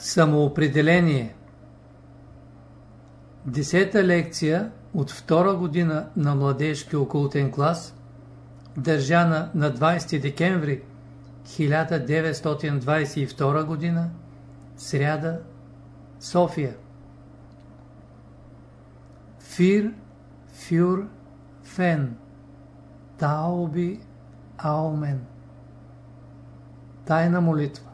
Самоопределение Десета лекция от втора година на младежки окултен клас, държана на 20 декември 1922 година, сряда, София. Фир, фюр, фен, тауби, аумен. Тайна молитва.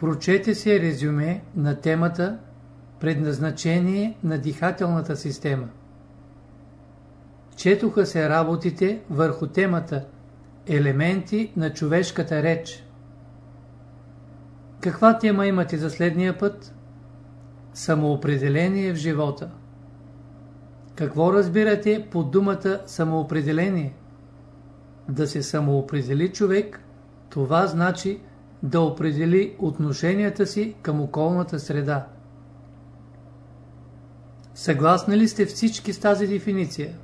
Прочете се резюме на темата Предназначение на дихателната система. Четоха се работите върху темата Елементи на човешката реч. Каква тема имате за следния път? Самоопределение в живота. Какво разбирате под думата самоопределение? Да се самоопредели човек, това значи да определи отношенията си към околната среда. Съгласни ли сте всички с тази дефиниция?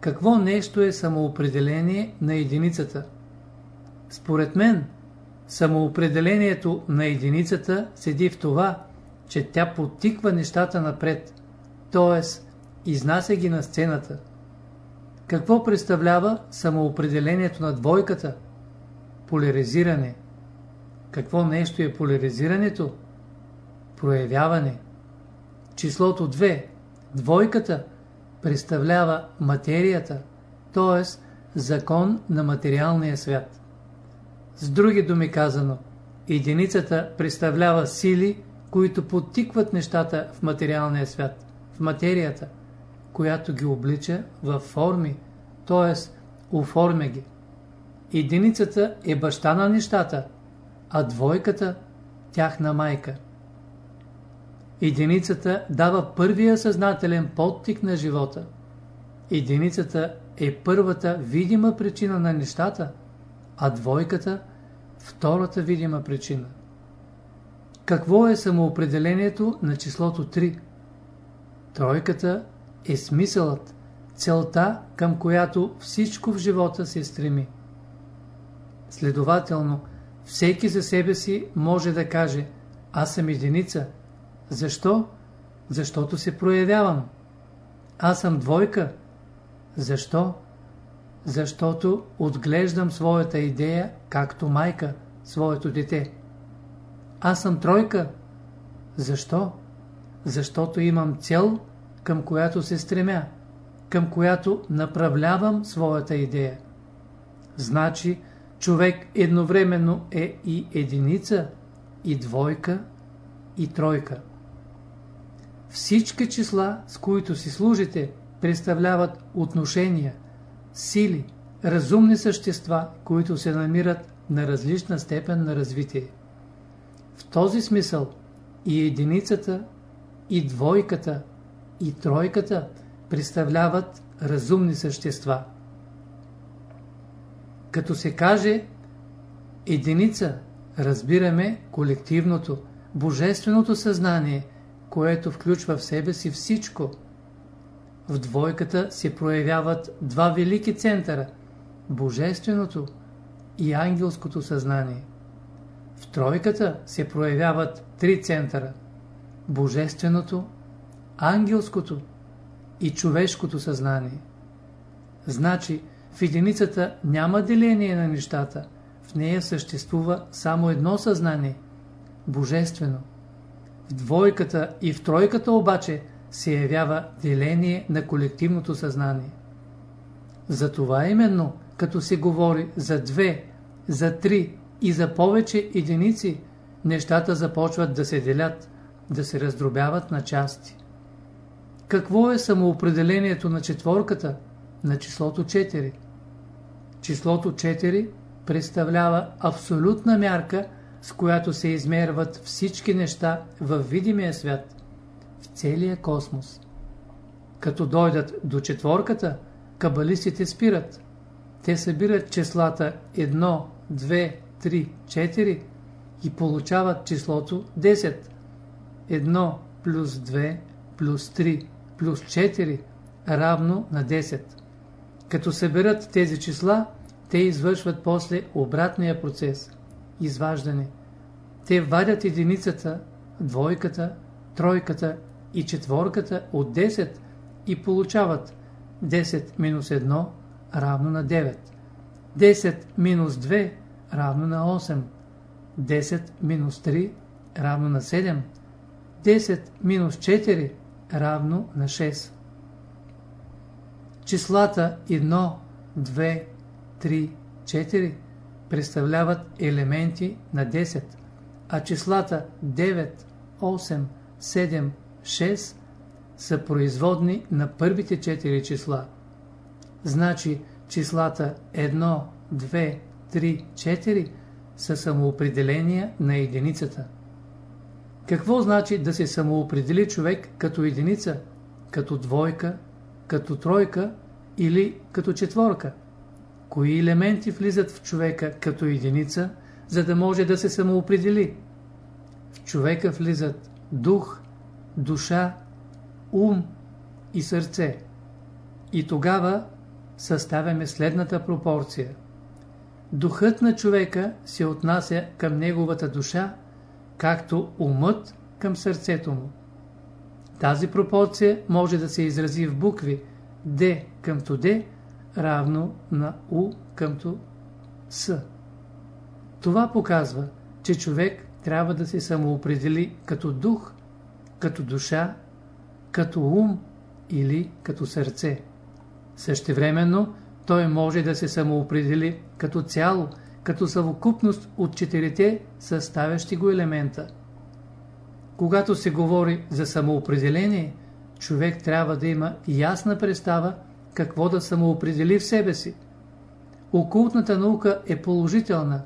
Какво нещо е самоопределение на единицата? Според мен, самоопределението на единицата седи в това, че тя потиква нещата напред, т.е. изнася ги на сцената. Какво представлява самоопределението на двойката? Поляризиране. Какво нещо е поляризирането? Проявяване. Числото 2, двойката, представлява материята, т.е. закон на материалния свят. С други думи казано, единицата представлява сили, които подтикват нещата в материалния свят, в материята, която ги облича в форми, т.е. оформя ги. Единицата е баща на нещата, а двойката – тяхна майка. Единицата дава първия съзнателен подтик на живота. Единицата е първата видима причина на нещата, а двойката – втората видима причина. Какво е самоопределението на числото 3? Тройката е смисълът, целта, към която всичко в живота се стреми. Следователно, всеки за себе си може да каже Аз съм единица. Защо? Защото се проявявам. Аз съм двойка. Защо? Защото отглеждам своята идея, както майка, своето дете. Аз съм тройка. Защо? Защото имам цел, към която се стремя, към която направлявам своята идея. Значи, човек едновременно е и единица, и двойка, и тройка. Всички числа, с които си служите, представляват отношения, сили, разумни същества, които се намират на различна степен на развитие. В този смисъл и единицата, и двойката, и тройката представляват разумни същества. Като се каже единица, разбираме колективното, божественото съзнание, което включва в себе си всичко. В двойката се проявяват два велики центъра – божественото и ангелското съзнание. В тройката се проявяват три центъра – божественото, ангелското и човешкото съзнание. Значи, в единицата няма деление на нещата, в нея съществува само едно съзнание – божествено. В двойката и в тройката обаче се явява деление на колективното съзнание. Затова именно, като се говори за две, за три и за повече единици, нещата започват да се делят, да се раздробяват на части. Какво е самоопределението на четворката, на числото 4? Числото 4 представлява абсолютна мярка, с която се измерват всички неща в видимия свят, в целия космос. Като дойдат до четворката, кабалистите спират. Те събират числата 1, 2, 3, 4 и получават числото 10. 1 плюс 2 плюс 3 плюс 4 равно на 10. Като съберат тези числа, те извършват после обратния процес – изваждане. Те вадят единицата, двойката, тройката и четворката от 10 и получават 10 минус 1 равно на 9, 10 минус 2 равно на 8, 10 минус 3 равно на 7, 10 минус 4 равно на 6. Числата 1, 2, 3, 4 представляват елементи на 10, а числата 9, 8, 7, 6 са производни на първите 4 числа. Значи числата 1, 2, 3, 4 са самоопределения на единицата. Какво значи да се самоопредели човек като единица, като двойка, като тройка или като четворка? Кои елементи влизат в човека като единица, за да може да се самоопредели? В човека влизат дух, душа, ум и сърце. И тогава съставяме следната пропорция. Духът на човека се отнася към неговата душа, както умът към сърцето му. Тази пропорция може да се изрази в букви D към D равно на U към С. Това показва, че човек трябва да се самоопредели като дух, като душа, като ум или като сърце. Същевременно той може да се самоопредели като цяло, като съвокупност от четирите съставящи го елемента. Когато се говори за самоопределение, човек трябва да има ясна представа какво да самоопредели в себе си. Окултната наука е положителна,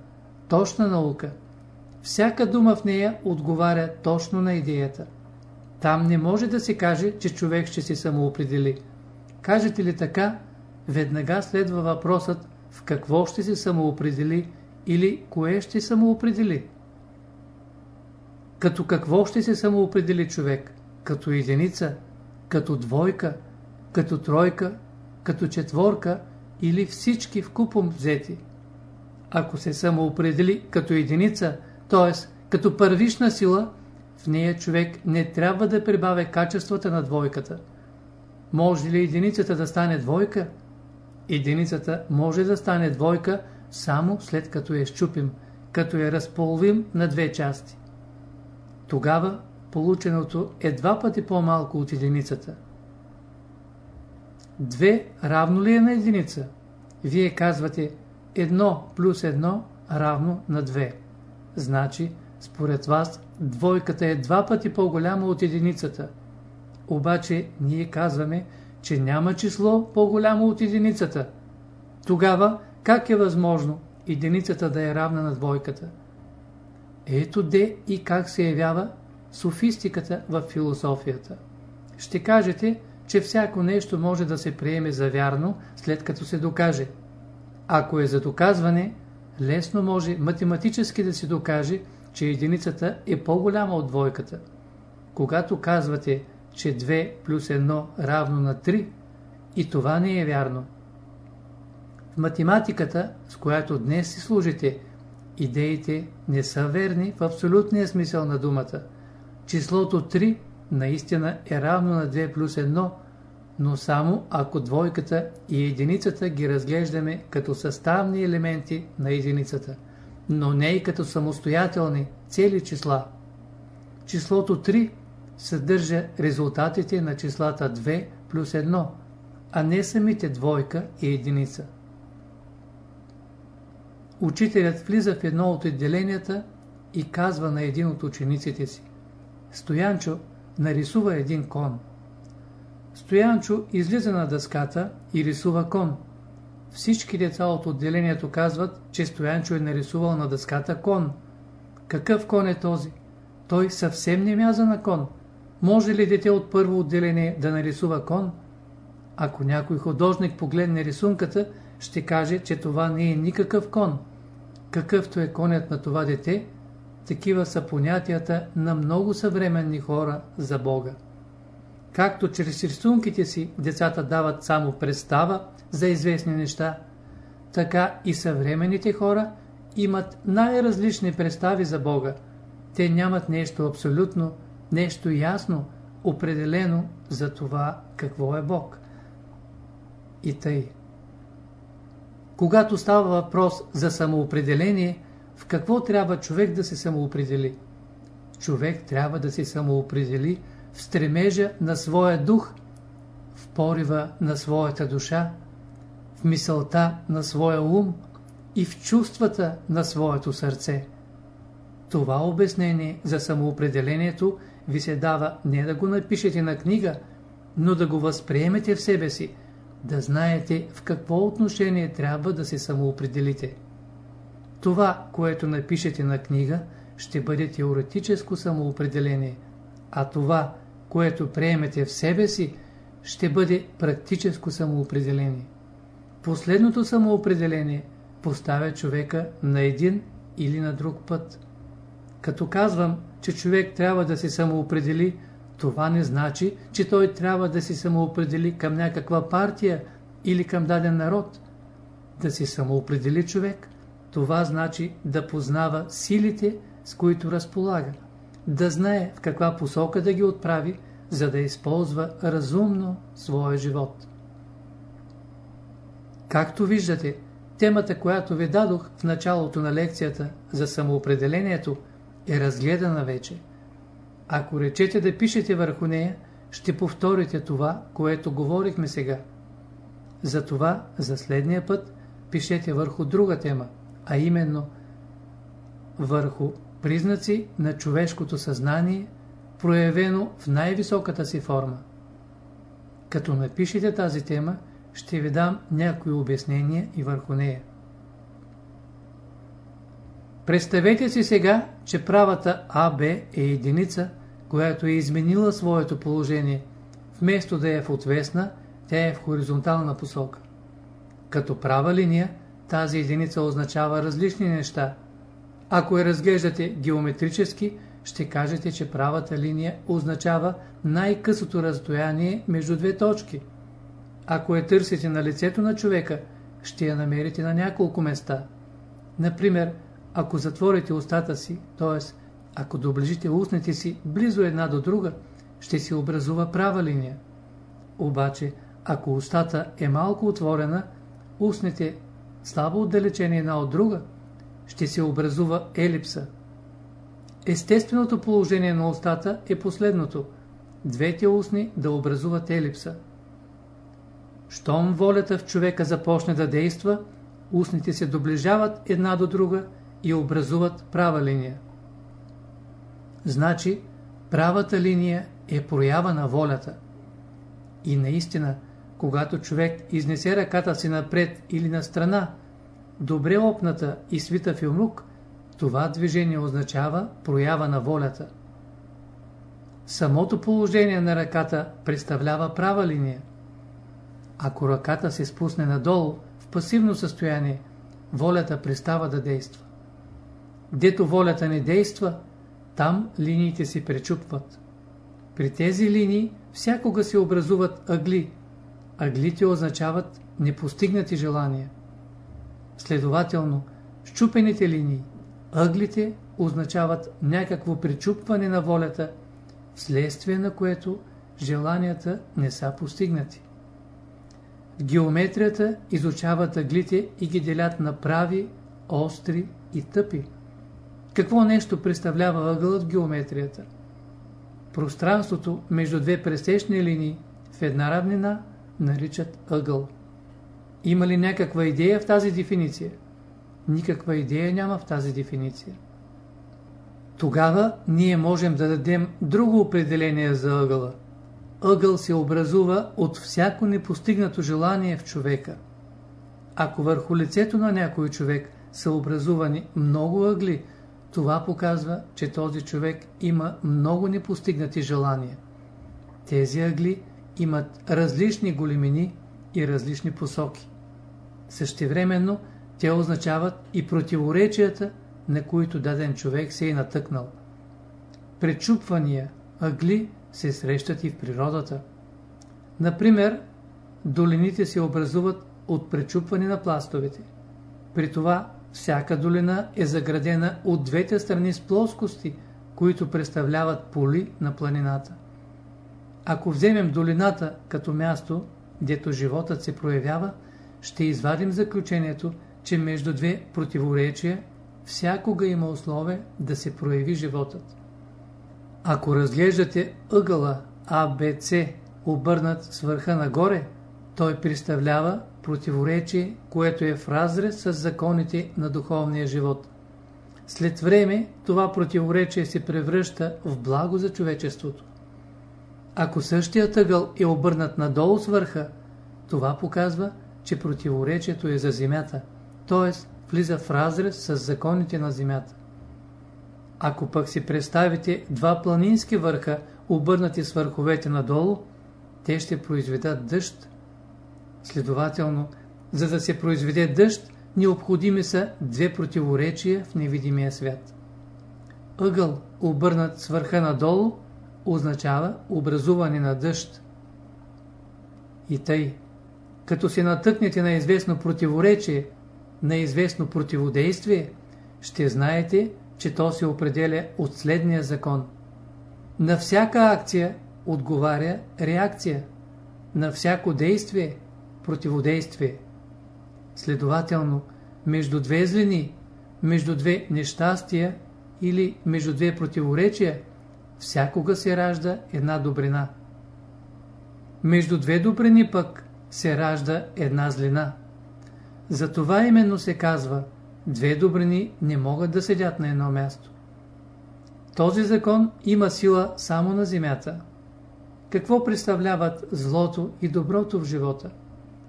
точна наука. Всяка дума в нея отговаря точно на идеята. Там не може да се каже, че човек ще се самоопредели. Кажете ли така, веднага следва въпросът в какво ще се самоопредели или кое ще самоопредели. Като какво ще се самоопредели човек? Като единица, като двойка, като тройка, като четворка или всички в купом взети. Ако се самоопредели като единица, т.е. като първишна сила, в нея човек не трябва да прибавя качествата на двойката. Може ли единицата да стане двойка? Единицата може да стане двойка само след като я щупим, като я разполвим на две части. Тогава полученото е два пъти по-малко от единицата. Две равно ли е на единица? Вие казвате едно плюс едно равно на две. Значи, според вас, двойката е два пъти по-голяма от единицата. Обаче, ние казваме, че няма число по-голямо от единицата. Тогава, как е възможно единицата да е равна на двойката? Ето де и как се явява софистиката в философията. Ще кажете, че всяко нещо може да се приеме за вярно, след като се докаже. Ако е за доказване, лесно може математически да се докаже, че единицата е по-голяма от двойката. Когато казвате, че 2 плюс 1 равно на 3, и това не е вярно. В математиката, с която днес си служите, идеите не са верни в абсолютния смисъл на думата. Числото 3 наистина е равно на 2 плюс 1, но само ако двойката и единицата ги разглеждаме като съставни елементи на единицата, но не и като самостоятелни цели числа. Числото 3 съдържа резултатите на числата 2 плюс 1, а не самите двойка и единица. Учителят влиза в едно от отделенията и казва на един от учениците си Стоянчо нарисува един кон. Стоянчо излиза на дъската и рисува кон. Всички деца от отделението казват, че Стоянчо е нарисувал на дъската кон. Какъв кон е този? Той съвсем не мяза на кон. Може ли дете от първо отделение да нарисува кон? Ако някой художник погледне рисунката, ще каже, че това не е никакъв кон. Какъвто е конят на това дете, такива са понятията на много съвременни хора за Бога. Както чрез рисунките си децата дават само представа за известни неща, така и съвременните хора имат най-различни представи за Бога. Те нямат нещо абсолютно, нещо ясно, определено за това какво е Бог. И тъй. Когато става въпрос за самоопределение, в какво трябва човек да се самоопредели? Човек трябва да се самоопредели в стремежа на своя дух, в порива на своята душа, в мисълта на своя ум и в чувствата на своето сърце. Това обяснение за самоопределението ви се дава не да го напишете на книга, но да го възприемете в себе си, да знаете в какво отношение трябва да се самоопределите. Това, което напишете на книга, ще бъде теоретическо самоопределение, а това, което приемете в себе си, ще бъде практическо самоопределение. Последното самоопределение поставя човека на един или на друг път. Като казвам, че човек трябва да се самоопредели, това не значи, че той трябва да се самоопредели към някаква партия или към даден народ. Да се самоопредели човек, това значи да познава силите, с които разполага, да знае в каква посока да ги отправи, за да използва разумно своя живот. Както виждате, темата, която ви дадох в началото на лекцията за самоопределението, е разгледана вече. Ако речете да пишете върху нея, ще повторите това, което говорихме сега. Затова за следния път пишете върху друга тема, а именно върху признаци на човешкото съзнание, проявено в най-високата си форма. Като напишете тази тема, ще ви дам някои обяснения и върху нея. Представете си сега, че правата АБ е единица, която е изменила своето положение. Вместо да е в отвесна, тя е в хоризонтална посока. Като права линия, тази единица означава различни неща. Ако я разглеждате геометрически, ще кажете, че правата линия означава най-късото разстояние между две точки. Ако я търсите на лицето на човека, ще я намерите на няколко места. Например, ако затворите устата си, т.е. ако доближите устните си близо една до друга, ще се образува права линия. Обаче, ако устата е малко отворена, устните слабо отдалечени една от друга, ще се образува елипса. Естественото положение на устата е последното – двете устни да образуват елипса. Щом волята в човека започне да действа, устните се доближават една до друга и образуват права линия. Значи, правата линия е проява на волята. И наистина, когато човек изнесе ръката си напред или на страна, добре опната и свита филмук, това движение означава проява на волята. Самото положение на ръката представлява права линия. Ако ръката се спусне надолу в пасивно състояние, волята престава да действа. Дето волята не действа, там линиите се пречупват. При тези линии всякога се образуват ъгли. Ъглите означават непостигнати желания. Следователно, щупените линии, ъглите означават някакво причупване на волята, вследствие на което желанията не са постигнати. Геометрията изучават ъглите и ги делят на прави, остри и тъпи. Какво нещо представлява ъгълът в геометрията? Пространството между две пресечни линии в една равнина наричат ъгъл. Има ли някаква идея в тази дефиниция? Никаква идея няма в тази дефиниция. Тогава ние можем да дадем друго определение за ъгъла. Ъгъл се образува от всяко непостигнато желание в човека. Ако върху лицето на някой човек са образувани много ъгли, това показва, че този човек има много непостигнати желания. Тези ъгли имат различни големини и различни посоки. Същевременно те означават и противоречията, на които даден човек се е натъкнал. Пречупвания, ъгли се срещат и в природата. Например, долините се образуват от пречупване на пластовете. При това всяка долина е заградена от двете страни с плоскости, които представляват поли на планината. Ако вземем долината като място, дето животът се проявява, ще извадим заключението, че между две противоречия всякога има условие да се прояви животът. Ако разглеждате ъгъла АБЦ обърнат с върха нагоре, той представлява противоречие, което е в разрез с законите на духовния живот. След време това противоречие се превръща в благо за човечеството. Ако същият ъгъл е обърнат надолу с върха, това показва, че противоречието е за земята, т.е. влиза в разрез с законите на земята. Ако пък си представите два планински върха, обърнати с върховете надолу, те ще произведат дъжд. Следователно, за да се произведе дъжд, необходими са две противоречия в невидимия свят. Ъгъл, обърнат с върха надолу, означава образуване на дъжд. И тъй, като се натъкнете на известно противоречие, на известно противодействие, ще знаете, че то се определя от следния закон. На всяка акция отговаря реакция, на всяко действие противодействие. Следователно, между две злини, между две нещастия или между две противоречия, всякога се ражда една добрина. Между две добрини пък се ражда една злина. Затова именно се казва, две добрини не могат да седят на едно място. Този закон има сила само на земята. Какво представляват злото и доброто в живота?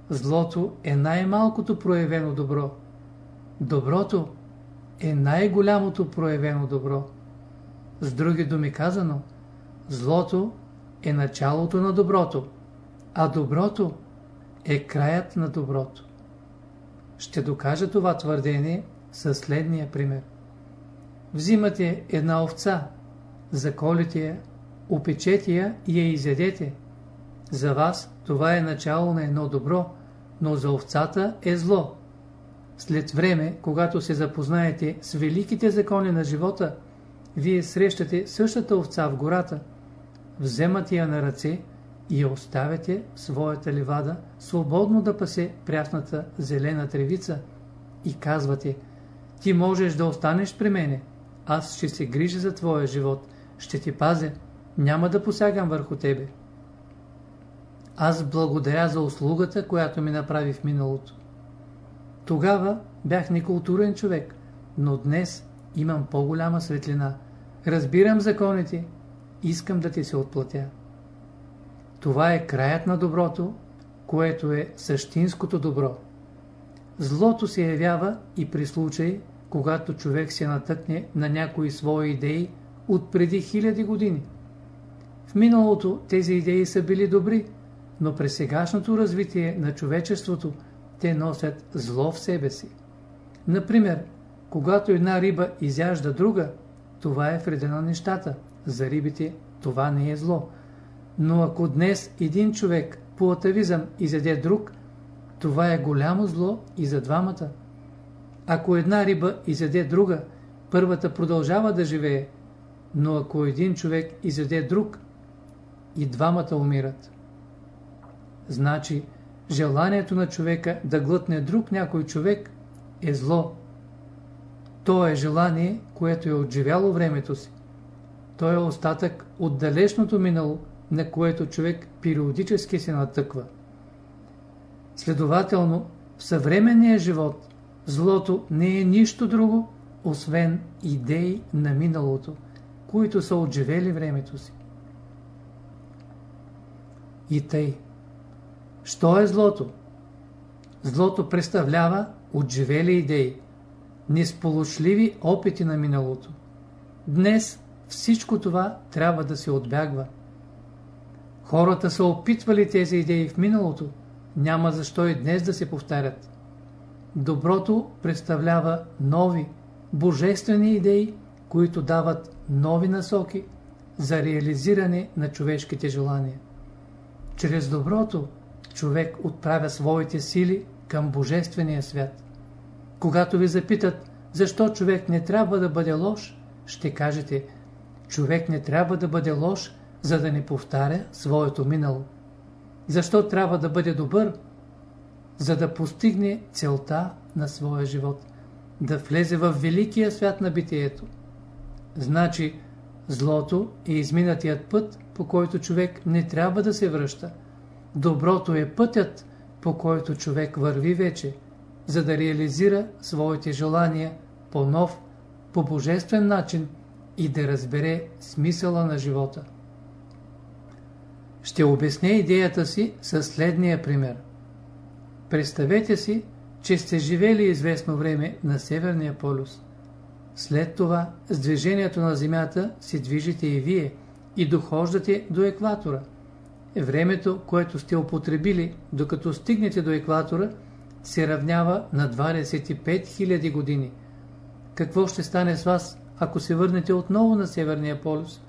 Злото е най-малкото проявено добро. Доброто е най-голямото проявено добро. С други думи казано, злото е началото на доброто, а доброто е краят на доброто. Ще докажа това твърдение със следния пример. Взимате една овца, заколите я, опечете я и я изядете. За вас това е начало на едно добро, но за овцата е зло. След време, когато се запознаете с великите закони на живота, вие срещате същата овца в гората, вземате я на ръце и оставяте в своята ливада, свободно да пасе прясната зелена тревица и казвате, ти можеш да останеш при мене, аз ще се грижа за твоя живот, ще ти пазя, няма да посягам върху тебе. Аз благодаря за услугата, която ми направи в миналото. Тогава бях некултурен човек, но днес имам по-голяма светлина. Разбирам законите, искам да ти се отплатя. Това е краят на доброто, което е същинското добро. Злото се явява и при случай, когато човек се натъкне на някои свои идеи от преди хиляди години. В миналото тези идеи са били добри, но при сегашното развитие на човечеството те носят зло в себе си. Например, когато една риба изяжда друга, това е вредено нещата. За рибите това не е зло. Но ако днес един човек по атавизъм изяде друг, това е голямо зло и за двамата. Ако една риба изяде друга, първата продължава да живее, но ако един човек изяде друг, и двамата умират. Значи, желанието на човека да глътне друг някой човек е зло. То е желание, което е отживяло времето си. То е остатък от далечното минало, на което човек периодически се натъква. Следователно, в съвременния живот злото не е нищо друго, освен идеи на миналото, които са отживели времето си. И тъй. Що е злото? Злото представлява отживели идеи, несполучливи опити на миналото. Днес всичко това трябва да се отбягва. Хората са опитвали тези идеи в миналото, няма защо и днес да се повтарят. Доброто представлява нови, божествени идеи, които дават нови насоки за реализиране на човешките желания. Чрез доброто човек отправя своите сили към Божествения свят. Когато ви запитат, защо човек не трябва да бъде лош, ще кажете, човек не трябва да бъде лош, за да не повтаря своето минало. Защо трябва да бъде добър? За да постигне целта на своя живот, да влезе в великия свят на битието. Значи, злото е изминатият път, по който човек не трябва да се връща. Доброто е пътят, по който човек върви вече, за да реализира своите желания по нов, по божествен начин и да разбере смисъла на живота. Ще обясня идеята си със следния пример. Представете си, че сте живели известно време на Северния полюс. След това с движението на Земята се движите и вие и дохождате до екватора. Времето, което сте употребили, докато стигнете до екватора, се равнява на 25 000 години. Какво ще стане с вас, ако се върнете отново на Северния полюс?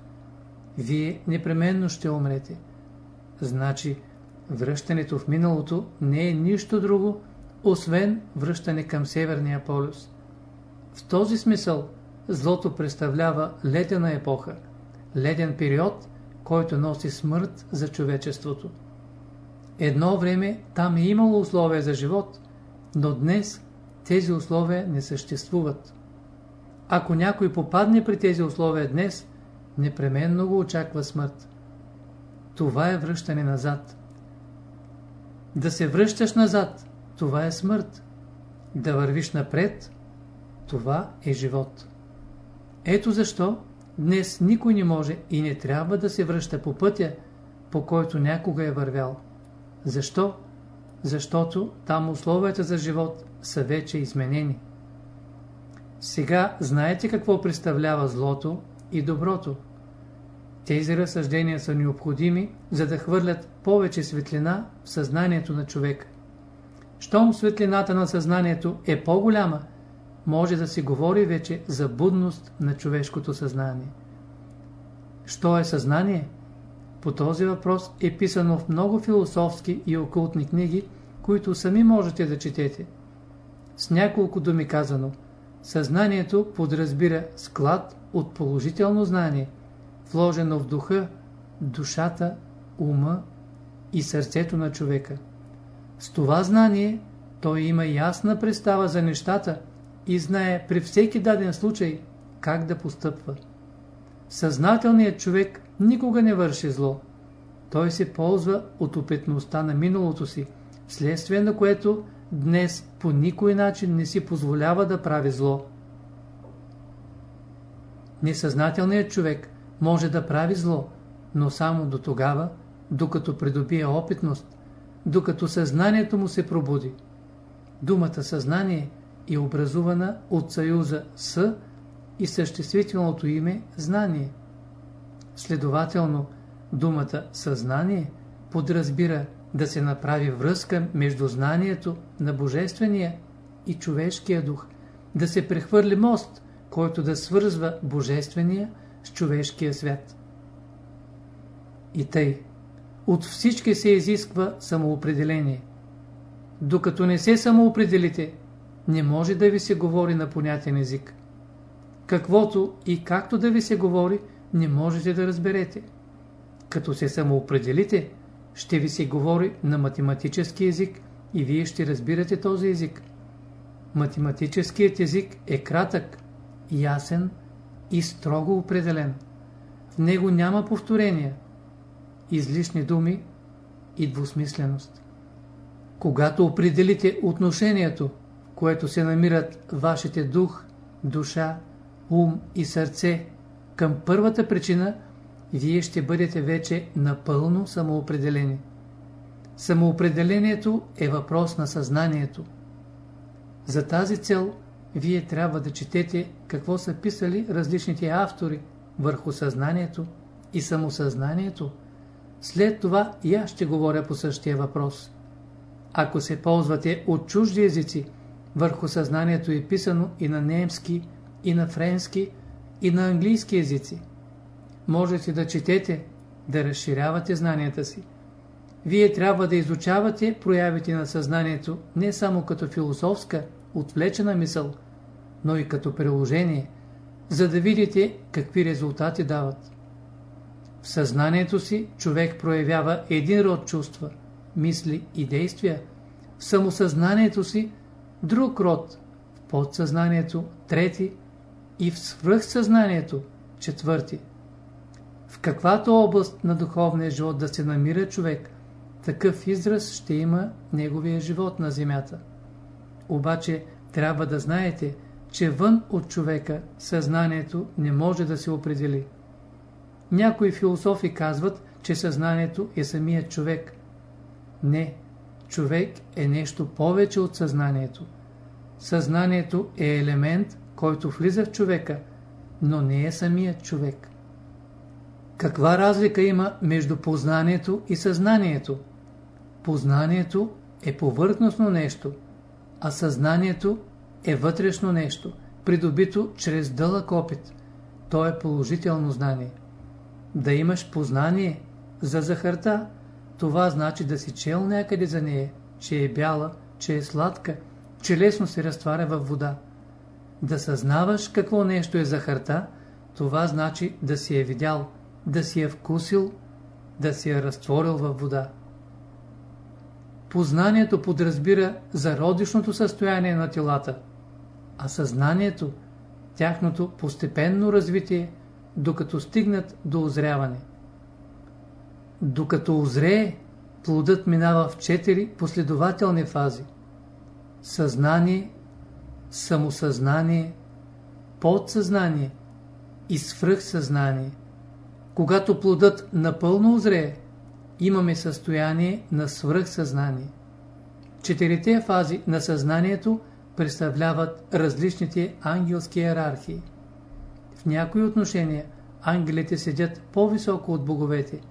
Вие непременно ще умрете. Значи, връщането в миналото не е нищо друго, освен връщане към Северния полюс. В този смисъл, злото представлява ледена епоха, леден период, който носи смърт за човечеството. Едно време там е имало условия за живот, но днес тези условия не съществуват. Ако някой попадне при тези условия днес, непременно го очаква смърт. Това е връщане назад. Да се връщаш назад, това е смърт. Да вървиш напред, това е живот. Ето защо днес никой не може и не трябва да се връща по пътя, по който някога е вървял. Защо? Защото там условията за живот са вече изменени. Сега знаете какво представлява злото и доброто. Тези разсъждения са необходими, за да хвърлят повече светлина в съзнанието на човек. Щом светлината на съзнанието е по-голяма, може да се говори вече за будност на човешкото съзнание. Що е съзнание? По този въпрос е писано в много философски и окултни книги, които сами можете да четете. С няколко думи казано, съзнанието подразбира склад от положително знание, вложено в духа, душата, ума и сърцето на човека. С това знание той има ясна представа за нещата и знае при всеки даден случай как да постъпва. Съзнателният човек никога не върши зло. Той се ползва от опитността на миналото си, вследствие на което днес по никой начин не си позволява да прави зло. Несъзнателният човек може да прави зло, но само до тогава, докато придобие опитност, докато съзнанието му се пробуди. Думата съзнание е образувана от съюза с и съществителното име знание. Следователно, думата съзнание подразбира да се направи връзка между знанието на Божествения и човешкия дух, да се прехвърли мост, който да свързва Божествения с човешкия свят. И тъй, от всички се изисква самоопределение. Докато не се самоопределите, не може да ви се говори на понятен език. Каквото и както да ви се говори, не можете да разберете. Като се самоопределите, ще ви се говори на математически език и вие ще разбирате този език. Математическият език е кратък, ясен и строго определен. В него няма повторения, излишни думи и двусмисленост. Когато определите отношението, което се намират вашите дух, душа, ум и сърце към първата причина, вие ще бъдете вече напълно самоопределени. Самоопределението е въпрос на съзнанието. За тази цел вие трябва да четете какво са писали различните автори върху съзнанието и самосъзнанието. След това и аз ще говоря по същия въпрос. Ако се ползвате от чужди езици, върху съзнанието е писано и на немски, и на френски, и на английски езици. Можете да четете, да разширявате знанията си. Вие трябва да изучавате проявите на съзнанието не само като философска, отвлечена мисъл, но и като приложение, за да видите какви резултати дават. В съзнанието си човек проявява един род чувства, мисли и действия, в самосъзнанието си друг род, в подсъзнанието трети и в свръхсъзнанието четвърти. В каквато област на духовния живот да се намира човек, такъв израз ще има неговия живот на земята. Обаче трябва да знаете, че вън от човека съзнанието не може да се определи. Някои философи казват, че съзнанието е самият човек. Не, човек е нещо повече от съзнанието. Съзнанието е елемент, който влиза в човека, но не е самият човек. Каква разлика има между познанието и съзнанието? Познанието е повърхностно нещо, а съзнанието е вътрешно нещо, придобито чрез дълъг опит. То е положително знание. Да имаш познание за захарта, това значи да си чел някъде за нея, че е бяла, че е сладка, че лесно се разтваря във вода. Да съзнаваш какво нещо е захарта, това значи да си е видял, да си е вкусил, да си е разтворил във вода. Познанието подразбира зародишното състояние на телата, а съзнанието – тяхното постепенно развитие, докато стигнат до озряване. Докато озрее, плодът минава в четири последователни фази. Съзнание, самосъзнание, подсъзнание и свръхсъзнание. Когато плодът напълно озрее, имаме състояние на свръхсъзнание. Четирите фази на съзнанието представляват различните ангелски иерархии. В някои отношения ангелите седят по-високо от боговете.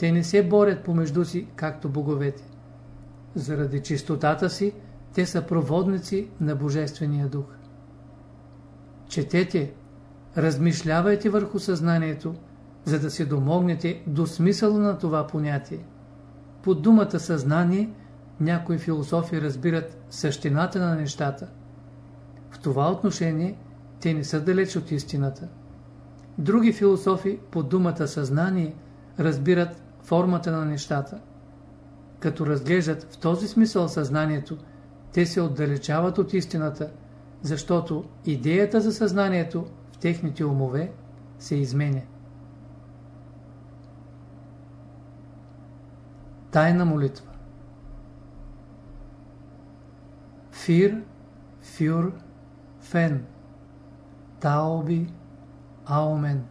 Те не се борят помежду си, както боговете. Заради чистотата си, те са проводници на Божествения дух. Четете, размишлявайте върху съзнанието, за да се домогнете до смисъла на това понятие. Под думата съзнание някои философи разбират същината на нещата. В това отношение те не са далеч от истината. Други философи под думата съзнание разбират формата на нещата. Като разглеждат в този смисъл съзнанието, те се отдалечават от истината, защото идеята за съзнанието в техните умове се изменя. Тайна молитва Фир, фюр, фен Таоби, Аумен